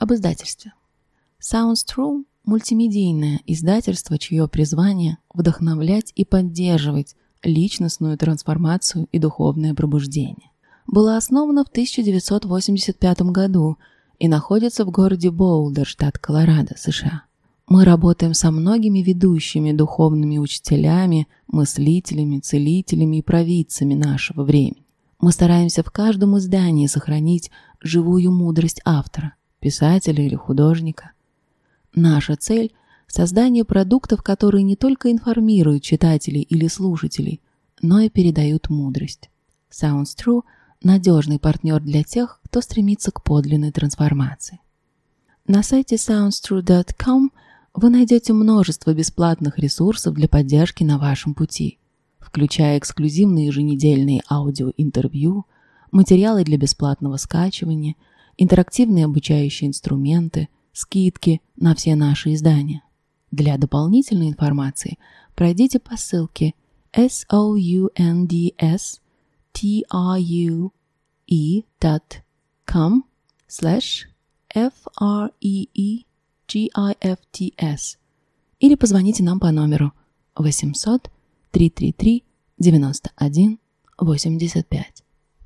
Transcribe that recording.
Об издательстве. Sounds True – мультимедийное издательство, чье призвание – вдохновлять и поддерживать личностную трансформацию и духовное пробуждение. Было основано в 1985 году и находится в городе Боулдер, штат Колорадо, США. Мы работаем со многими ведущими духовными учителями, мыслителями, целителями и провидцами нашего времени. Мы стараемся в каждом издании сохранить живую мудрость автора, писателя или художника. Наша цель – создание продуктов, которые не только информируют читателей или слушателей, но и передают мудрость. Sounds True – надежный партнер для тех, кто стремится к подлинной трансформации. На сайте soundstrue.com – вы найдете множество бесплатных ресурсов для поддержки на вашем пути, включая эксклюзивные еженедельные аудиоинтервью, материалы для бесплатного скачивания, интерактивные обучающие инструменты, скидки на все наши издания. Для дополнительной информации пройдите по ссылке soundstrue.com slash free GIFTS или позвоните нам по номеру 800 333 91 85.